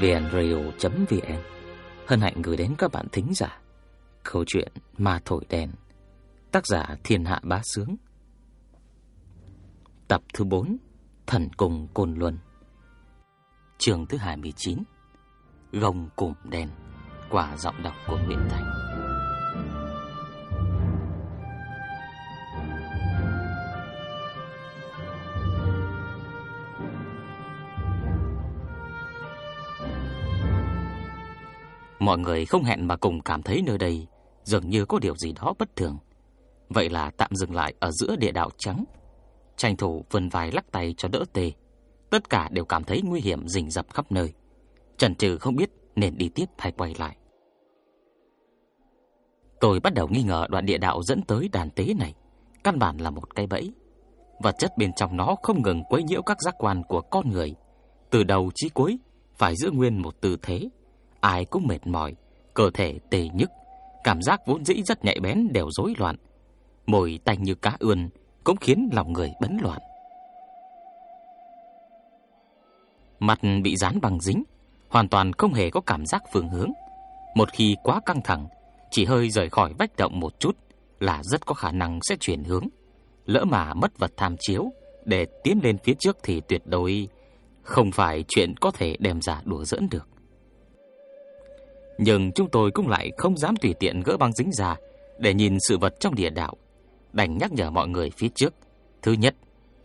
vnradio.vn Hân hạnh gửi đến các bạn thính giả Câu chuyện Ma Thổi Đèn, Tác giả Thiên Hạ Bá Sướng. Tập thứ 4 Thần Cùng Côn Luân. Trường thứ 29 Gông Cụm Đèn Quả giọng đọc của Nguyễn Thành. Mọi người không hẹn mà cùng cảm thấy nơi đây dường như có điều gì đó bất thường. Vậy là tạm dừng lại ở giữa địa đạo trắng. Tranh thủ vươn vai lắc tay cho đỡ tê. Tất cả đều cảm thấy nguy hiểm rình rập khắp nơi. Trần trừ không biết nên đi tiếp hay quay lại. Tôi bắt đầu nghi ngờ đoạn địa đạo dẫn tới đàn tế này căn bản là một cái bẫy. Vật chất bên trong nó không ngừng quấy nhiễu các giác quan của con người, từ đầu chí cuối phải giữ nguyên một tư thế, ai cũng mệt mỏi, cơ thể tê nhức, cảm giác vốn dĩ rất nhạy bén đều rối loạn. Mồi tanh như cá ươn cũng khiến lòng người bấn loạn. Mặt bị dán bằng dính, hoàn toàn không hề có cảm giác phương hướng. Một khi quá căng thẳng, chỉ hơi rời khỏi vách động một chút là rất có khả năng sẽ chuyển hướng. Lỡ mà mất vật tham chiếu để tiến lên phía trước thì tuyệt đối không phải chuyện có thể đem ra đùa giỡn được. Nhưng chúng tôi cũng lại không dám tùy tiện gỡ băng dính ra để nhìn sự vật trong địa đạo, đành nhắc nhở mọi người phía trước. Thứ nhất,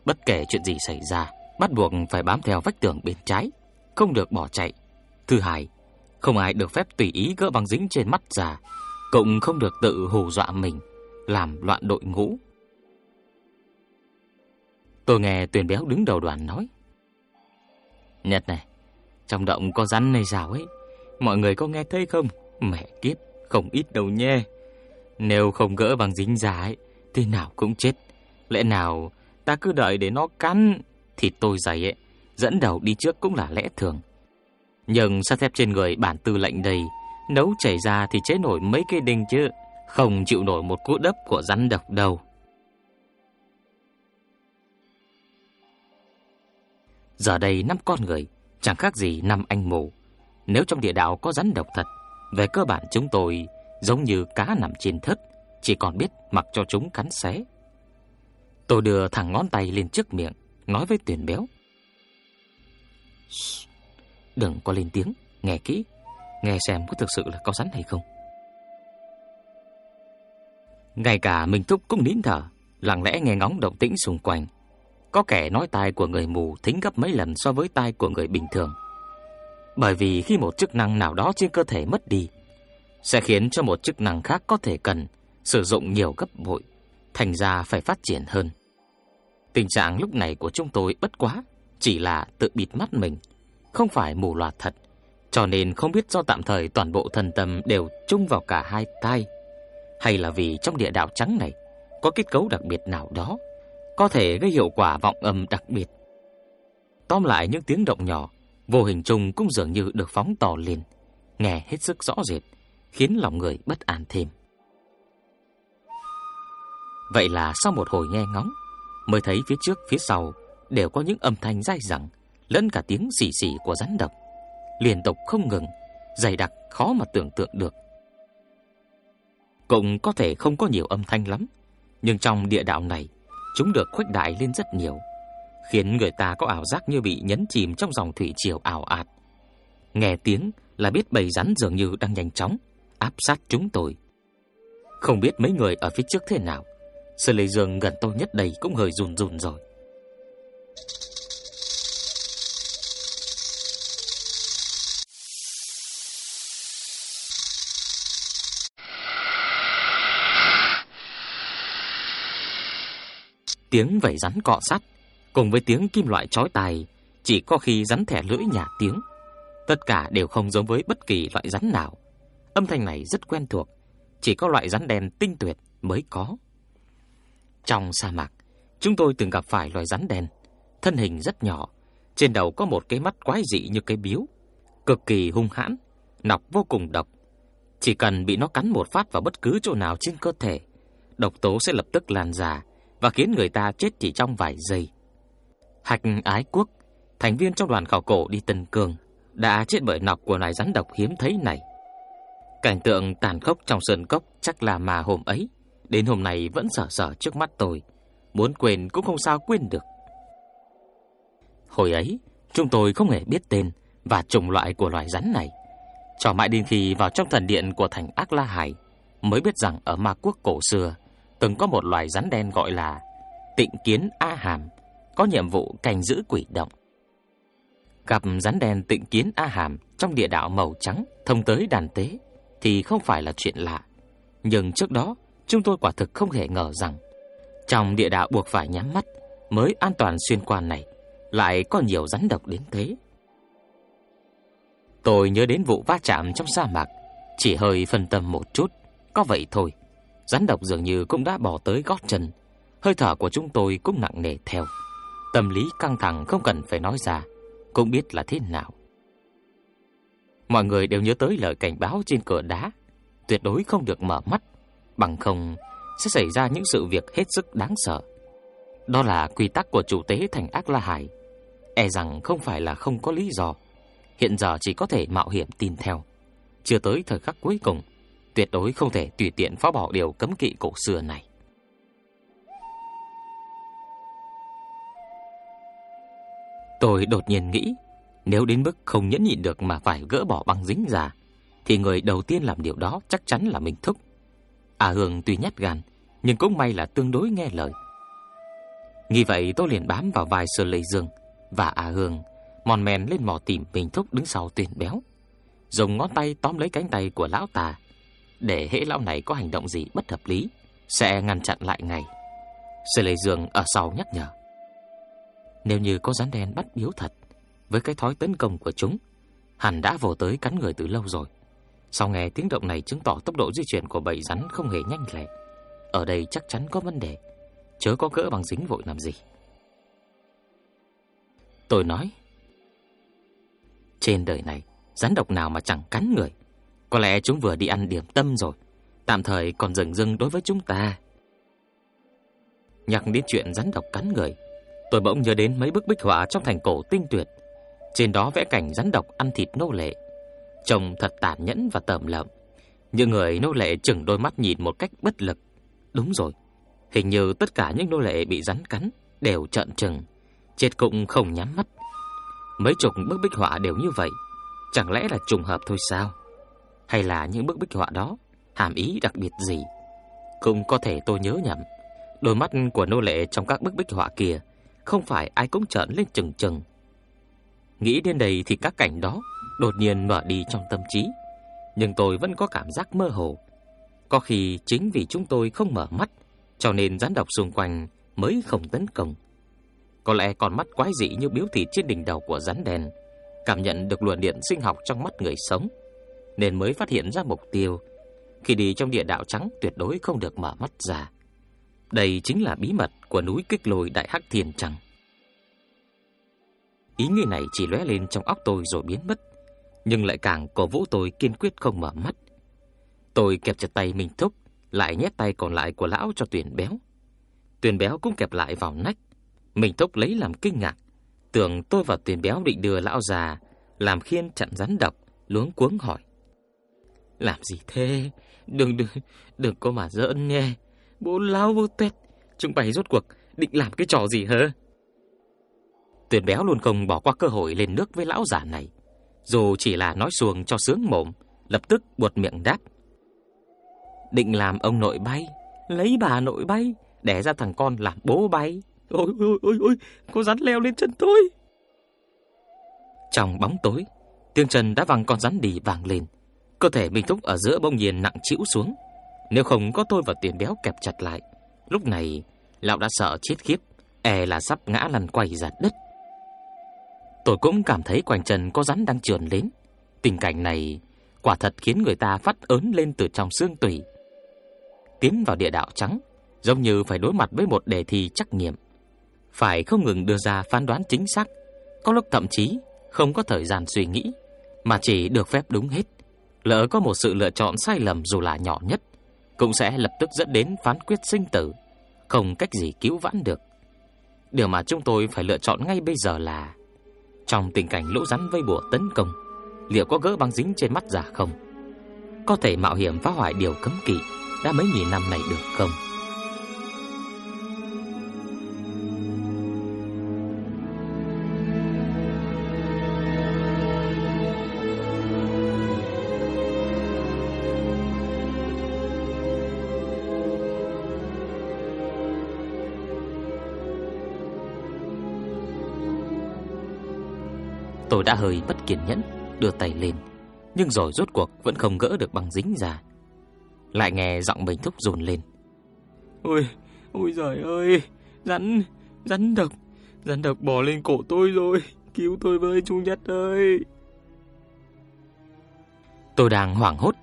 bất kể chuyện gì xảy ra, bắt buộc phải bám theo vách tường bên trái, không được bỏ chạy. Thứ hai, không ai được phép tùy ý gỡ băng dính trên mắt ra, cũng không được tự hù dọa mình, làm loạn đội ngũ. Tôi nghe Tuyền Béo đứng đầu đoàn nói: "Nhật này, trong động có rắn này rào ấy, Mọi người có nghe thấy không? Mẹ kiếp, không ít đâu nhé. Nếu không gỡ bằng dính giả ấy, thì nào cũng chết. Lẽ nào ta cứ đợi để nó cắn thì tôi dày ấy, dẫn đầu đi trước cũng là lẽ thường. Nhưng sắt thép trên người bản tư lệnh đầy. nấu chảy ra thì chế nổi mấy cây đinh chứ, không chịu nổi một cú đớp của rắn độc đâu. Giờ đây năm con người, chẳng khác gì năm anh mù. Nếu trong địa đạo có rắn độc thật, về cơ bản chúng tôi giống như cá nằm trên thớt, chỉ còn biết mặc cho chúng cắn xé. Tôi đưa thẳng ngón tay lên trước miệng, nói với tuyển Béo. Đừng có lên tiếng, nghe kỹ, nghe xem có thực sự là có rắn hay không. Ngay cả Minh Thúc cũng nín thở, lặng lẽ nghe ngóng động tĩnh xung quanh. Có kẻ nói tai của người mù thính gấp mấy lần so với tai của người bình thường. Bởi vì khi một chức năng nào đó trên cơ thể mất đi, sẽ khiến cho một chức năng khác có thể cần sử dụng nhiều gấp bội, thành ra phải phát triển hơn. Tình trạng lúc này của chúng tôi bất quá chỉ là tự bịt mắt mình, không phải mù loạt thật, cho nên không biết do tạm thời toàn bộ thần tâm đều chung vào cả hai tai, hay là vì trong địa đạo trắng này có kết cấu đặc biệt nào đó, có thể gây hiệu quả vọng âm đặc biệt. Tóm lại những tiếng động nhỏ vô hình chung cũng dường như được phóng to lên, nghe hết sức rõ rệt, khiến lòng người bất an thêm. Vậy là sau một hồi nghe ngóng, mới thấy phía trước phía sau đều có những âm thanh dai dẳng, lẫn cả tiếng xì xì của rắn độc, liên tục không ngừng, dày đặc khó mà tưởng tượng được. Cũng có thể không có nhiều âm thanh lắm, nhưng trong địa đạo này, chúng được khuếch đại lên rất nhiều khiến người ta có ảo giác như bị nhấn chìm trong dòng thủy triều ảo ạt. Nghe tiếng là biết bầy rắn dường như đang nhanh chóng áp sát chúng tôi. Không biết mấy người ở phía trước thế nào, Sơn Lê Dương gần tôi nhất đây cũng hơi run run rồi. Tiếng vảy rắn cọ sắt cùng với tiếng kim loại chói tai, chỉ có khi rắn thẻ lưỡi nhả tiếng. Tất cả đều không giống với bất kỳ loại rắn nào. Âm thanh này rất quen thuộc, chỉ có loại rắn đen tinh tuyệt mới có. Trong sa mạc, chúng tôi từng gặp phải loài rắn đen, thân hình rất nhỏ, trên đầu có một cái mắt quái dị như cái biếu, cực kỳ hung hãn, nọc vô cùng độc. Chỉ cần bị nó cắn một phát vào bất cứ chỗ nào trên cơ thể, độc tố sẽ lập tức lan ra và khiến người ta chết chỉ trong vài giây. Hạch Ái Quốc, thành viên trong đoàn khảo cổ đi Tân Cương, đã chết bởi nọc của loài rắn độc hiếm thấy này. Cảnh tượng tàn khốc trong sơn cốc chắc là mà hôm ấy, đến hôm nay vẫn sợ sở trước mắt tôi, muốn quên cũng không sao quên được. Hồi ấy, chúng tôi không hề biết tên và chủng loại của loài rắn này. Cho mãi đến khi vào trong thần điện của thành Ác La Hải, mới biết rằng ở ma quốc cổ xưa từng có một loài rắn đen gọi là Tịnh Kiến A Hàm, có nhiệm vụ canh giữ quỷ động. Gặp rắn đen Tịnh Kiến A Hàm trong địa đạo màu trắng thông tới đàn tế thì không phải là chuyện lạ. Nhưng trước đó, chúng tôi quả thực không hề ngờ rằng trong địa đạo buộc phải nhắm mắt mới an toàn xuyên qua này lại có nhiều rắn độc đến thế. Tôi nhớ đến vụ va chạm trong sa mạc, chỉ hơi phân tâm một chút, có vậy thôi. Rắn độc dường như cũng đã bỏ tới gót chân, hơi thở của chúng tôi cũng nặng nề theo. Tâm lý căng thẳng không cần phải nói ra, cũng biết là thế nào. Mọi người đều nhớ tới lời cảnh báo trên cửa đá, tuyệt đối không được mở mắt, bằng không sẽ xảy ra những sự việc hết sức đáng sợ. Đó là quy tắc của chủ tế thành Ác La Hải, e rằng không phải là không có lý do. Hiện giờ chỉ có thể mạo hiểm tin theo. Chưa tới thời khắc cuối cùng, tuyệt đối không thể tùy tiện phá bỏ điều cấm kỵ cổ xưa này. Tôi đột nhiên nghĩ, nếu đến mức không nhẫn nhịn được mà phải gỡ bỏ băng dính ra, thì người đầu tiên làm điều đó chắc chắn là Minh Thúc. À Hương tuy nhát gan, nhưng cũng may là tương đối nghe lời. Nghĩ vậy tôi liền bám vào vai Sơ Lệ Dương và À Hương, mòn men lên mò tìm Minh Thúc đứng sau tuyển béo, dùng ngón tay tóm lấy cánh tay của lão ta, để hễ lão này có hành động gì bất hợp lý sẽ ngăn chặn lại ngay. Sơ Lệ Dương ở sau nhắc nhở. Nếu như có rắn đen bắt biếu thật, với cái thói tấn công của chúng, hẳn đã vồ tới cắn người từ lâu rồi. Sau nghe tiếng động này chứng tỏ tốc độ di chuyển của bầy rắn không hề nhanh lẹ. Ở đây chắc chắn có vấn đề, chớ có cỡ bằng dính vội làm gì. Tôi nói, trên đời này, rắn độc nào mà chẳng cắn người. Có lẽ chúng vừa đi ăn điểm tâm rồi, tạm thời còn dừng dưng đối với chúng ta. Nhắc đến chuyện rắn độc cắn người, tôi bỗng nhớ đến mấy bức bích họa trong thành cổ tinh tuyệt. Trên đó vẽ cảnh rắn độc ăn thịt nô lệ, trông thật tàn nhẫn và tởm lợm. Những người nô lệ chừng đôi mắt nhìn một cách bất lực. Đúng rồi, hình như tất cả những nô lệ bị rắn cắn đều trợn trừng, chết cũng không nhắm mắt. Mấy chục bức bích họa đều như vậy, chẳng lẽ là trùng hợp thôi sao? Hay là những bức bích họa đó hàm ý đặc biệt gì? Cũng có thể tôi nhớ nhầm. Đôi mắt của nô lệ trong các bức bích họa kia không phải ai cũng trợn lên chừng chừng Nghĩ đến đây thì các cảnh đó đột nhiên mở đi trong tâm trí, nhưng tôi vẫn có cảm giác mơ hồ. Có khi chính vì chúng tôi không mở mắt, cho nên rắn độc xung quanh mới không tấn công. Có lẽ con mắt quái dị như biếu thịt trên đỉnh đầu của rắn đèn cảm nhận được luồng điện sinh học trong mắt người sống, nên mới phát hiện ra mục tiêu. Khi đi trong địa đạo trắng tuyệt đối không được mở mắt ra. Đây chính là bí mật của núi kích lôi Đại Hắc Thiên Trăng. Ý nghĩ này chỉ lóe lên trong óc tôi rồi biến mất, nhưng lại càng cổ vũ tôi kiên quyết không mở mắt. Tôi kẹp chặt tay mình thúc, lại nhét tay còn lại của lão cho tuyển Béo. tuyển Béo cũng kẹp lại vào nách. Mình thúc lấy làm kinh ngạc, tưởng tôi và tuyển Béo định đưa lão già làm khiên chặn rắn độc, luống cuống hỏi: "Làm gì thế? Đừng đừng đừng có mà giỡn nghe. Bố lão vô tét, chúng bày rốt cuộc định làm cái trò gì hả?" Tuyền Béo luôn không bỏ qua cơ hội lên nước với lão già này. Dù chỉ là nói xuồng cho sướng mồm, lập tức buột miệng đáp. Định làm ông nội bay, lấy bà nội bay, đẻ ra thằng con làm bố bay. Ôi ôi ôi ôi, có rắn leo lên chân tôi. Trong bóng tối, tiếng chân đã văng con rắn đi vàng lên. Cơ thể Minh Thúc ở giữa bông nhiên nặng chịu xuống. Nếu không có tôi và tiền béo kẹp chặt lại, lúc này lão đã sợ chết khiếp, e là sắp ngã lăn quay ra đất. Tôi cũng cảm thấy quanh chân có rắn đang trườn đến. Tình cảnh này quả thật khiến người ta phát ớn lên từ trong xương tủy. Tiến vào địa đạo trắng, giống như phải đối mặt với một đề thi trắc nghiệm. Phải không ngừng đưa ra phán đoán chính xác, có lúc thậm chí không có thời gian suy nghĩ, mà chỉ được phép đúng hết. Lỡ có một sự lựa chọn sai lầm dù là nhỏ nhất, cũng sẽ lập tức dẫn đến phán quyết sinh tử, không cách gì cứu vãn được. Điều mà chúng tôi phải lựa chọn ngay bây giờ là trong tình cảnh lũ rắn vây bùa tấn công, liệu có gỡ băng dính trên mắt giả không? Có thể mạo hiểm phá hoại điều cấm kỵ đã mấy nghìn năm này được không? Tôi đã hơi bất kiên nhẫn, đưa tay lên, nhưng rồi rốt cuộc vẫn không gỡ được băng dính ra. Lại nghe giọng mình thúc dồn lên. Ôi, ôi giời ơi, rắn, rắn độc, rắn độc bò lên cổ tôi rồi, cứu tôi với chú Nhất ơi. Tôi đang hoảng hốt,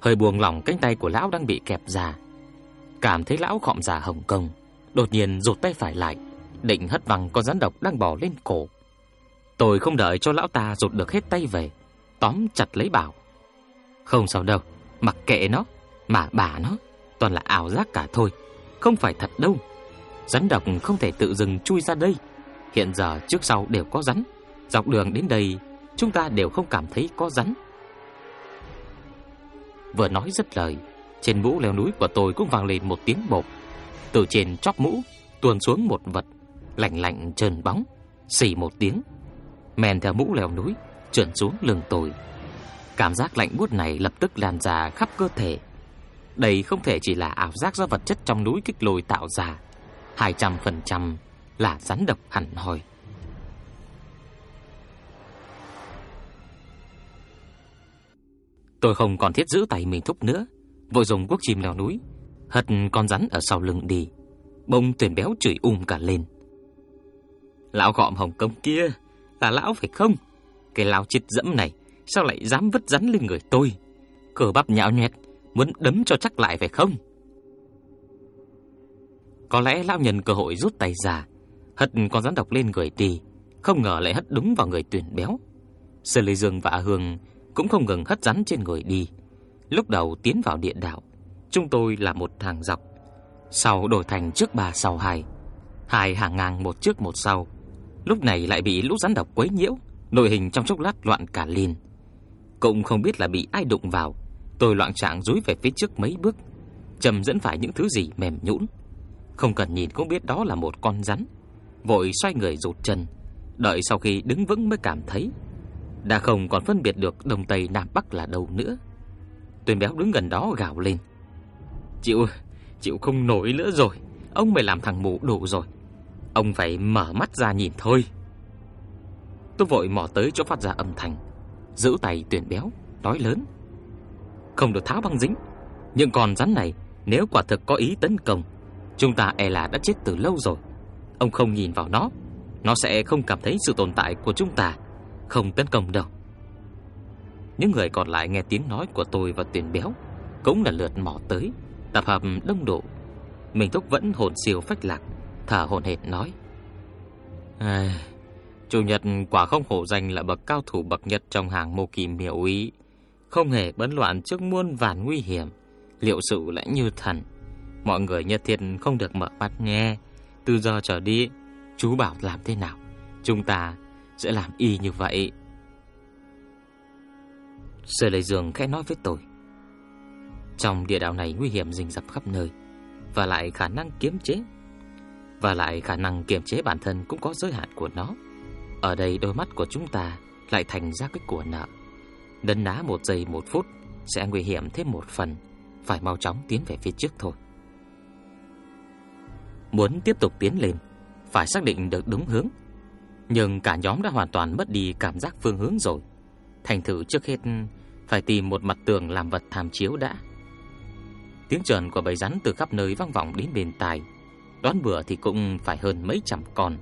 hơi buông lỏng cánh tay của lão đang bị kẹp ra. Cảm thấy lão khọm già hồng công, đột nhiên rụt tay phải lại, định hất văng con rắn độc đang bò lên cổ. Tôi không đợi cho lão ta rụt được hết tay về, tóm chặt lấy bảo. Không sao đâu, mặc kệ nó, mà bà nó, toàn là ảo giác cả thôi, không phải thật đâu. Rắn độc không thể tự dừng chui ra đây. Hiện giờ trước sau đều có rắn, dọc đường đến đây chúng ta đều không cảm thấy có rắn. Vừa nói dứt lời, trên mũ leo núi của tôi cũng vang lên một tiếng bột. Từ trên chóp mũ tuôn xuống một vật lạnh lạnh trơn bóng, xì một tiếng men theo mũ leo núi trượt xuống lưng tôi. Cảm giác lạnh buốt này lập tức lan ra khắp cơ thể. Đây không thể chỉ là ảo giác do vật chất trong núi kích lồi tạo ra, 200% là rắn độc hẳn hoi. Tôi không còn thiết giữ tay mình thúc nữa, vội dùng quốc chim leo núi, hất con rắn ở sau lưng đi. Bông tuyển béo chửi um cả lên. Lão gọm hồng công kia, là lão phải không? Cái lão chết dẫm này sao lại dám vứt rắn lên người tôi? Cờ bắp nhão nhoẹt, muốn đấm cho chắc lại phải không? Có lẽ lão nhân cơ hội rút tay ra, hất con rắn độc lên người đi, không ngờ lại hất đúng vào người tuyển béo. Sơn Lê Dương và A Hương cũng không ngừng hất rắn trên người đi. Lúc đầu tiến vào địa đạo, chúng tôi là một hàng dọc, sau đổi thành trước ba sau hai, hai hàng ngang một trước một sau lúc này lại bị lũ rắn độc quấy nhiễu, nội hình trong chốc lát loạn cả lên. Cũng không biết là bị ai đụng vào, tôi loạn trạng rúi về phía trước mấy bước, chầm dẫn phải những thứ gì mềm nhũn. Không cần nhìn cũng biết đó là một con rắn. Vội xoay người rụt chân, đợi sau khi đứng vững mới cảm thấy đã không còn phân biệt được đông tây nam bắc là đâu nữa. Tuyền béo đứng gần đó gào lên. "Chịu, chịu không nổi nữa rồi, ông mày làm thằng mù đủ rồi." Ông phải mở mắt ra nhìn thôi. Tôi vội mò tới chỗ phát ra âm thanh, Giữ tay tuyển béo, Nói lớn. Không được tháo băng dính, Nhưng còn rắn này Nếu quả thực có ý tấn công, Chúng ta e là đã chết từ lâu rồi. Ông không nhìn vào nó Nó sẽ không cảm thấy sự tồn tại của chúng ta, Không tấn công đâu. Những người còn lại nghe tiếng nói của tôi và tuyển béo Cũng là lượt mò tới, Tập hợp đông đủ Mình thúc vẫn hồn siêu phách lạc thở hổn hển nói: "À, chủ nhật quả không hổ danh là bậc cao thủ bậc nhất trong hàng mô kỳ miểu ý, không hề bấn loạn trước muôn vàn nguy hiểm, liệu sự lại như thần. Mọi người nhất thiết không được mở mắt nghe, từ giờ trở đi, chú bảo làm thế nào, chúng ta sẽ làm y như vậy." Sở Lệ Dương khẽ nói với tôi. Trong địa đạo này nguy hiểm rình rập khắp nơi, và lại khả năng kiếm chế và lại khả năng kiềm chế bản thân cũng có giới hạn của nó. Ở đây đôi mắt của chúng ta lại thành ra cái của nợ. Đấn đá một giây một phút sẽ nguy hiểm thêm một phần, phải mau chóng tiến về phía trước thôi. Muốn tiếp tục tiến lên, phải xác định được đúng hướng. Nhưng cả nhóm đã hoàn toàn mất đi cảm giác phương hướng rồi. Thành thử trước hết phải tìm một mặt tường làm vật tham chiếu đã. Tiếng trần của bầy rắn từ khắp nơi vang vọng đến bên tai Đoán bữa thì cũng phải hơn mấy trăm con.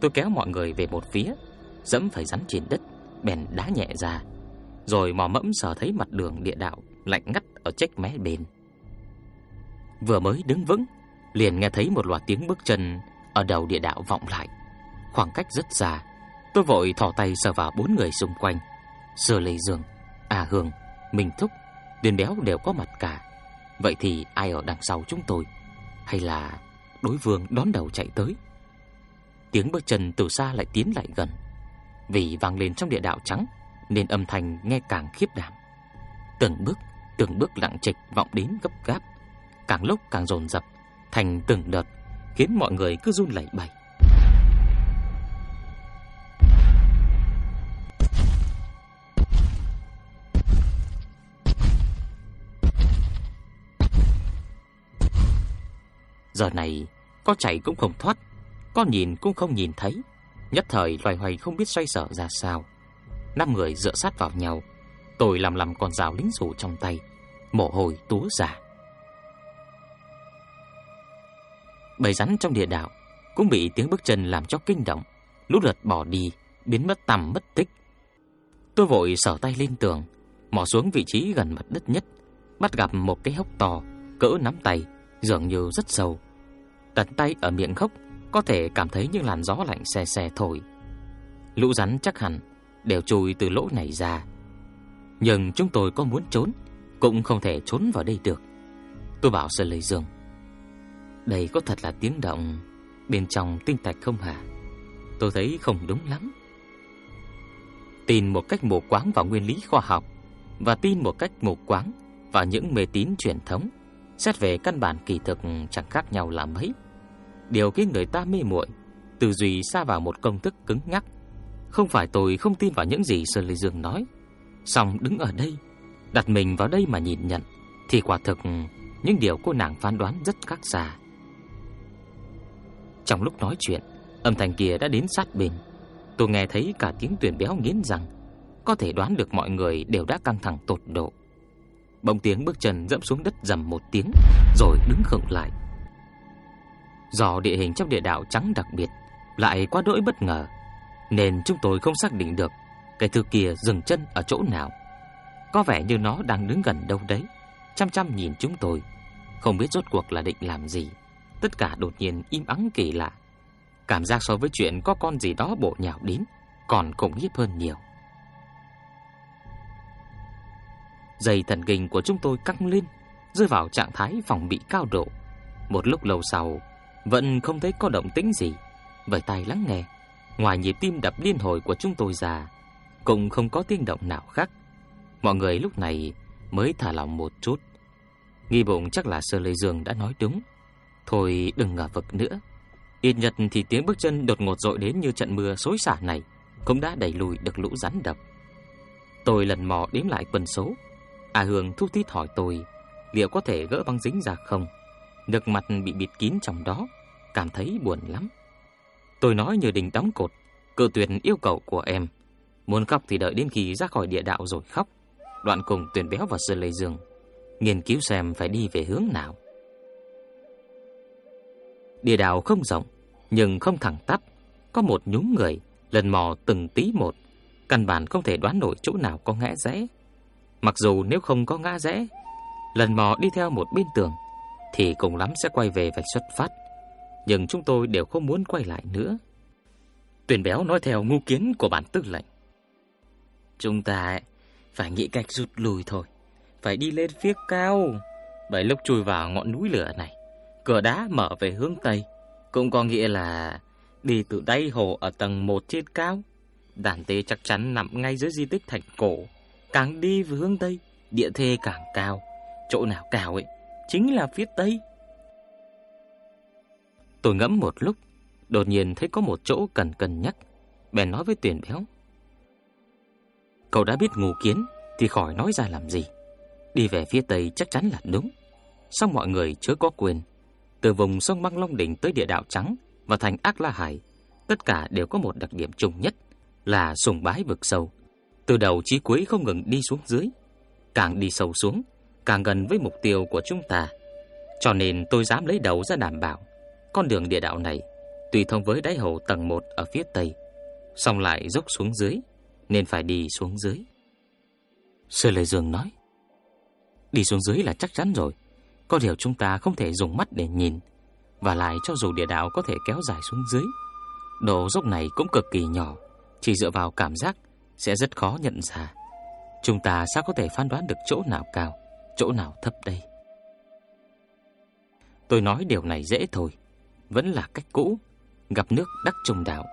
Tôi kéo mọi người về một phía, dẫm phải rắn trên đất, bèn đá nhẹ ra, rồi mò mẫm sờ thấy mặt đường địa đạo lạnh ngắt ở trách mé bên. Vừa mới đứng vững, liền nghe thấy một loạt tiếng bước chân ở đầu địa đạo vọng lại. Khoảng cách rất xa, tôi vội thò tay sờ vào bốn người xung quanh. Sơ Lê Dương, À Hương, Minh Thúc, Điền Béo đều có mặt cả. Vậy thì ai ở đằng sau chúng tôi? Hay là đối vương đón đầu chạy tới. Tiếng bước chân từ xa lại tiến lại gần. Vì vang lên trong địa đạo trắng, nên âm thanh nghe càng khiếp đảm. Từng bước, từng bước lặng trịch vọng đến gấp gáp, càng lúc càng dồn dập, thành từng đợt, khiến mọi người cứ run lẩy bẩy. Giờ này, có chạy cũng không thoát, có nhìn cũng không nhìn thấy, nhất thời loài hoài không biết xoay sở ra sao. Năm người dựa sát vào nhau, tôi làm làm con rào lính rủ trong tay, mồ hôi túa ra. Bầy rắn trong địa đạo cũng bị tiếng bước chân làm cho kinh động, lút lượt bỏ đi, biến mất tầm mất tích. Tôi vội sở tay lên tường, mò xuống vị trí gần mặt đất nhất, bắt gặp một cái hốc to, cỡ nắm tay, dường như rất sâu. Đặt tay ở miệng hốc, có thể cảm thấy những làn gió lạnh xe xe thổi. Lũ rắn chắc hẳn đều chui từ lỗ này ra. Nhưng chúng tôi có muốn trốn, cũng không thể trốn vào đây được. Tôi bảo Sơn Lê Dương, đây có thật là tiếng động bên trong tinh thạch không hả? Tôi thấy không đúng lắm. Tin một cách mù quáng vào nguyên lý khoa học và tin một cách mù quáng vào những mê tín truyền thống, xét về căn bản kỳ thực chẳng khác nhau là mấy. Điều khiến người ta mê muội, tư duy xa vào một công thức cứng nhắc. Không phải tôi không tin vào những gì Sơn Lê Dương nói, song đứng ở đây, đặt mình vào đây mà nhìn nhận thì quả thực những điều cô nàng phán đoán rất khác xa. Trong lúc nói chuyện, âm thanh kia đã đến sát bên. Tôi nghe thấy cả tiếng tuyển béo nghiến rằng có thể đoán được mọi người đều đã căng thẳng tột độ. Bỗng tiếng bước chân dẫm xuống đất rầm một tiếng, rồi đứng khựng lại. Do địa hình trong địa đạo trắng đặc biệt, lại quá đỗi bất ngờ, nên chúng tôi không xác định được cái thứ kia dừng chân ở chỗ nào. Có vẻ như nó đang đứng gần đâu đấy, chăm chăm nhìn chúng tôi, không biết rốt cuộc là định làm gì. Tất cả đột nhiên im ắng kỳ lạ. Cảm giác so với chuyện có con gì đó bộ nhào đến còn khủng khiếp hơn nhiều. Dây thần kinh của chúng tôi căng lên, rơi vào trạng thái phòng bị cao độ. Một lúc lâu sau, vẫn không thấy có động tĩnh gì. Vậy tai lắng nghe, ngoài nhịp tim đập liên hồi của chúng tôi ra, cũng không có tiếng động nào khác. Mọi người lúc này mới thả lòng một chút. Nghi bụng chắc là Sơ Lê Dương đã nói đúng. Thôi đừng ngờ vực nữa. Ít nhất thì tiếng bước chân đột ngột dội đến như trận mưa xối xả này cũng đã đẩy lùi được lũ rắn độc. Tôi lần mò đếm lại quần số. A Hương thúc tít hỏi tôi liệu có thể gỡ băng dính ra không. Nước mặt bị bịt kín trong đó, cảm thấy buồn lắm. Tôi nói như đình đóng cột, cự tuyệt yêu cầu của em. Muốn khóc thì đợi đến khi ra khỏi địa đạo rồi khóc. Đoạn cùng tuyển béo và Sơn Lê Dương, nghiên cứu xem phải đi về hướng nào. Địa đạo không rộng, nhưng không thẳng tắp, có một nhúm người lần mò từng tí một, căn bản không thể đoán nổi chỗ nào có ngã rẽ. Mặc dù nếu không có ngã rẽ, lần mò đi theo một bên tường thì cùng lắm sẽ quay về vạch xuất phát, nhưng chúng tôi đều không muốn quay lại nữa. Tuyển béo nói theo ngu kiến của bản tư lệnh. Chúng ta phải nghĩ cách rút lui thôi, phải đi lên phía cao, bởi lúc chui vào ngọn núi lửa này Cửa đá mở về hướng Tây, cũng có nghĩa là đi từ đáy hồ ở tầng 1 trên cao. Đàn tế chắc chắn nằm ngay dưới di tích thành cổ. Càng đi về hướng Tây, địa thế càng cao. Chỗ nào cao ấy, chính là phía Tây. Tôi ngẫm một lúc, đột nhiên thấy có một chỗ cần cân nhắc. Bèn nói với tuyển béo. Cậu đã biết ngủ kiến thì khỏi nói ra làm gì. Đi về phía Tây chắc chắn là đúng. Xong mọi người chớ có quyền từ vùng sông Băng Long Đỉnh tới địa đạo trắng và thành Ác La Hải, tất cả đều có một đặc điểm chung nhất là sùng bái vực sâu. Từ đầu chí cuối không ngừng đi xuống dưới, càng đi sâu xuống, càng gần với mục tiêu của chúng ta. Cho nên tôi dám lấy đầu ra đảm bảo, con đường địa đạo này tùy thông với đáy hồ tầng 1 ở phía tây, xong lại dốc xuống dưới, nên phải đi xuống dưới. sư Lê Dương nói, đi xuống dưới là chắc chắn rồi, có điều chúng ta không thể dùng mắt để nhìn Và lại cho dù địa đạo có thể kéo dài xuống dưới Độ dốc này cũng cực kỳ nhỏ Chỉ dựa vào cảm giác sẽ rất khó nhận ra. Chúng ta sao có thể phán đoán được chỗ nào cao Chỗ nào thấp đây? Tôi nói điều này dễ thôi. Vẫn là cách cũ Gặp nước đắc trùng đạo.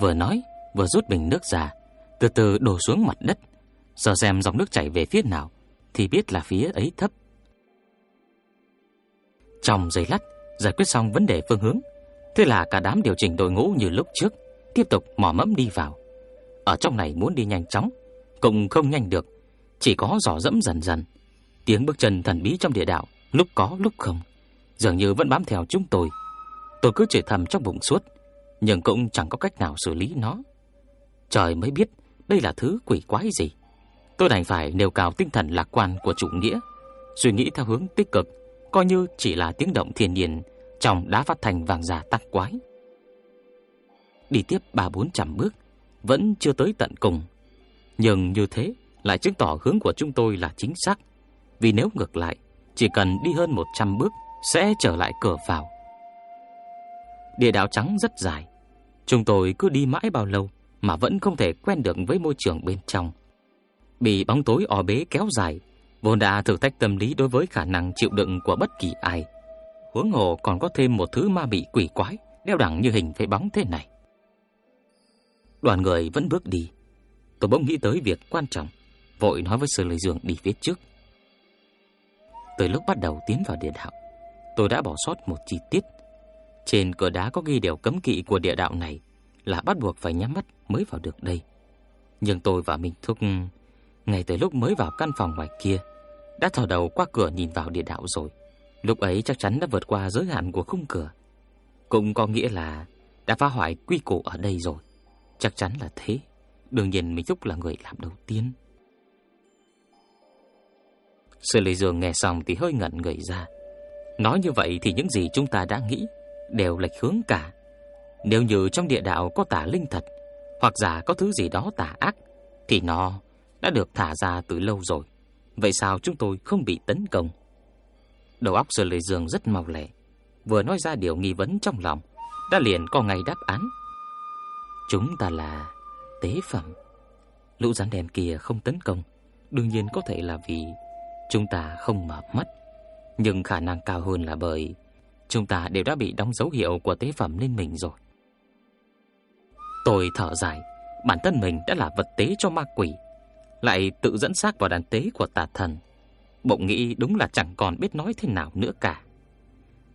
Vừa nói vừa rút bình nước ra từ từ đổ xuống mặt đất, giờ xem dòng nước chảy về phía nào thì biết là phía ấy thấp. Trong giây lát, giải quyết xong vấn đề phương hướng, thế là cả đám điều chỉnh đội ngũ như lúc trước, tiếp tục mò mẫm đi vào. Ở trong này muốn đi nhanh chóng, cũng không nhanh được, chỉ có dò dẫm dần dần. Tiếng bước chân thần bí trong địa đạo, lúc có lúc không, dường như vẫn bám theo chúng tôi. Tôi cứ chửi thầm trong bụng suốt, nhưng cũng chẳng có cách nào xử lý nó. Trời mới biết đây là thứ quỷ quái gì. Tôi đành phải nêu cao tinh thần lạc quan của chủ nghĩa, suy nghĩ theo hướng tích cực, coi như chỉ là tiếng động thiên nhiên trong đá phát thành vàng già tắc quái. Đi tiếp ba bốn trăm bước, vẫn chưa tới tận cùng. Nhưng như thế lại chứng tỏ hướng của chúng tôi là chính xác. Vì nếu ngược lại, chỉ cần đi hơn 100 bước sẽ trở lại cửa vào. Địa đạo trắng rất dài. Chúng tôi cứ đi mãi bao lâu mà vẫn không thể quen được với môi trường bên trong. Bị bóng tối o bế kéo dài, vốn đã thử thách tâm lý đối với khả năng chịu đựng của bất kỳ ai. Huống hồ còn có thêm một thứ ma bị quỷ quái đeo đẳng như hình với bóng thế này. Đoàn người vẫn bước đi. Tôi bỗng nghĩ tới việc quan trọng, vội nói với Sư Lê Dương đi phía trước. Từ lúc bắt đầu tiến vào địa đạo, tôi đã bỏ sót một chi tiết. Trên cửa đá có ghi điều cấm kỵ của địa đạo này là bắt buộc phải nhắm mắt mới vào được đây. Nhưng tôi và Minh Thúc ngay từ lúc mới vào căn phòng ngoài kia đã thò đầu qua cửa nhìn vào địa đạo rồi. Lúc ấy chắc chắn đã vượt qua giới hạn của khung cửa. Cũng có nghĩa là đã phá hoại quy củ ở đây rồi. Chắc chắn là thế. Đương nhiên Minh Thúc là người làm đầu tiên. Sư Lê Dương nghe xong thì hơi ngẩn người ra. Nói như vậy thì những gì chúng ta đã nghĩ đều lệch hướng cả. Nếu như trong địa đạo có tà linh thật, hoặc giả có thứ gì đó tà ác, thì nó đã được thả ra từ lâu rồi. Vậy sao chúng tôi không bị tấn công? Đầu óc Sư Lê Dương rất mau lẹ, vừa nói ra điều nghi vấn trong lòng, đã liền có ngay đáp án. Chúng ta là tế phẩm. Lũ rắn đen kia không tấn công, đương nhiên có thể là vì chúng ta không mở mắt, nhưng khả năng cao hơn là bởi chúng ta đều đã bị đóng dấu hiệu của tế phẩm lên mình rồi. Tôi thở dài, bản thân mình đã là vật tế cho ma quỷ, lại tự dẫn xác vào đàn tế của tà thần. Bỗng nghĩ đúng là chẳng còn biết nói thế nào nữa cả.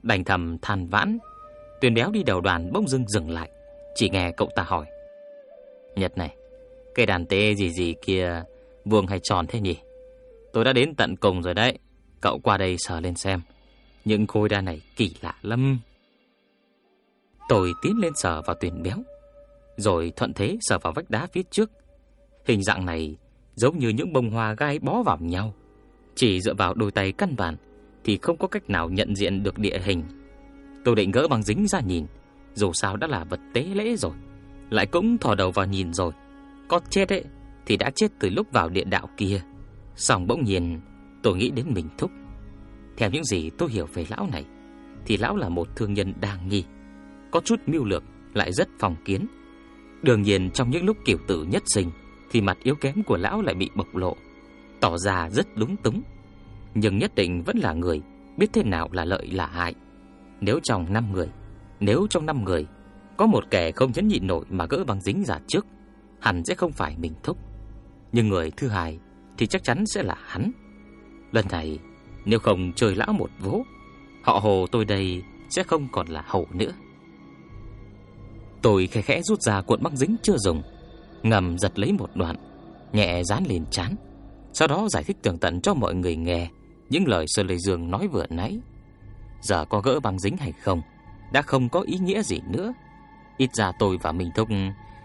Đành thầm than vãn, Tuyền béo đi đầu đoàn bỗng dưng dừng lại, chỉ nghe cậu ta hỏi: "Nhật này, cây đàn tế gì gì kia vuông hay tròn thế nhỉ?" Tôi đã đến tận cùng rồi đấy. Cậu qua đây sờ lên xem. Những khối đá này kỳ lạ lắm. Tôi tiến lên sờ vào tuyển béo, rồi thuận thế sờ vào vách đá phía trước. Hình dạng này giống như những bông hoa gai bó vào nhau. Chỉ dựa vào đôi tay căn bản thì không có cách nào nhận diện được địa hình. Tôi định gỡ bằng dính ra nhìn, dù sao đã là vật tế lễ rồi, lại cũng thò đầu vào nhìn rồi. Có chết ấy thì đã chết từ lúc vào địa đạo kia. Xong bỗng nhiên tôi nghĩ đến mình thúc. Theo những gì tôi hiểu về lão này Thì lão là một thương nhân đa nghi. Có chút mưu lược lại rất phòng kiến. Đương nhiên trong những lúc kiểu tử nhất sinh Thì mặt yếu kém của lão lại bị bộc lộ Tỏ ra rất lúng túng. Nhưng nhất định vẫn là người Biết thế nào là lợi là hại. Nếu trong 5 người nếu trong năm người Có một kẻ không nhẫn nhịn nổi mà gỡ băng dính ra trước Hẳn sẽ không phải mình thúc Nhưng người thứ hai thì chắc chắn sẽ là hắn. Lần này, nếu không trời lão một vố, họ hồ tôi đây sẽ không còn là hậu nữa. Tôi khẽ khẽ rút ra cuộn băng dính chưa dùng, ngầm giật lấy một đoạn, nhẹ dán lên chán, sau đó giải thích tường tận cho mọi người nghe những lời Sơ Lê Dương nói vừa nãy. Giờ có gỡ băng dính hay không, đã không có ý nghĩa gì nữa. Ít ra tôi và Minh Thúc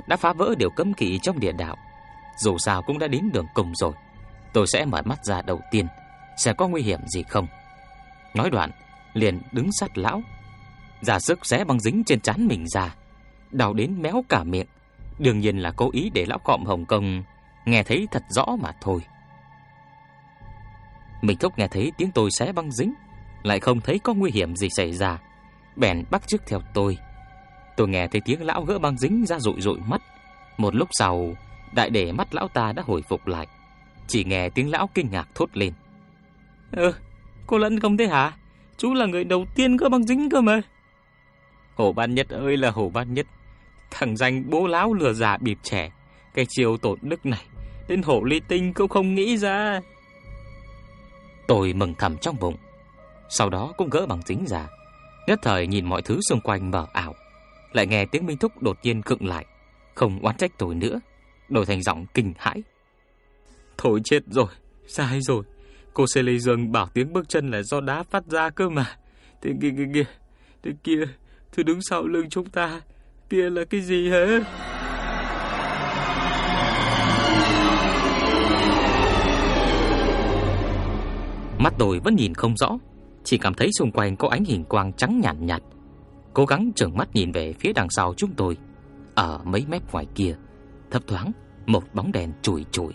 đã phá vỡ điều cấm kỵ trong địa đạo, dù sao cũng đã đến đường cùng rồi tôi sẽ mở mắt ra đầu tiên, sẽ có nguy hiểm gì không. Nói đoạn, liền đứng sát lão, ra sức xé băng dính trên trán mình ra, đau đến méo cả miệng. Đương nhiên là cố ý để lão cọm Hồng Kông nghe thấy thật rõ mà thôi. Mình thúc nghe thấy tiếng tôi xé băng dính, lại không thấy có nguy hiểm gì xảy ra, bèn bắt chước theo tôi. Tôi nghe thấy tiếng lão gỡ băng dính ra rụi rụi mắt. Một lúc sau, đại để mắt lão ta đã hồi phục lại. Chỉ nghe tiếng lão kinh ngạc thốt lên. Ơ, cô lẫn không thế hả? Chú là người đầu tiên gỡ băng dính cơ mà. hổ Ban Nhất ơi là hổ Ban Nhất. Thằng danh bố lão lừa già bịp trẻ. Cái chiều tổn đức này Đến hổ ly tinh cũng không nghĩ ra Tôi mừng thầm trong bụng Sau đó cũng gỡ bằng dính ra Nhất thời nhìn mọi thứ xung quanh mờ ảo Lại nghe tiếng Minh Thúc đột nhiên khựng lại Không oán trách tôi nữa Đổi thành giọng kinh hãi. Thôi chết rồi Sai rồi. Cô Sê Lê Dương bảo tiếng bước chân là do đá phát ra cơ mà. Thế kia kia kia Thế kia Thứ đứng sau lưng chúng ta Kia là cái gì hả? Mắt tôi vẫn nhìn không rõ chỉ cảm thấy xung quanh có ánh hình quang trắng nhạt nhạt. Cố gắng trợn mắt nhìn về phía đằng sau chúng tôi. Ở mấy mét ngoài kia, Thấp thoáng, Một bóng đèn chùi chùi.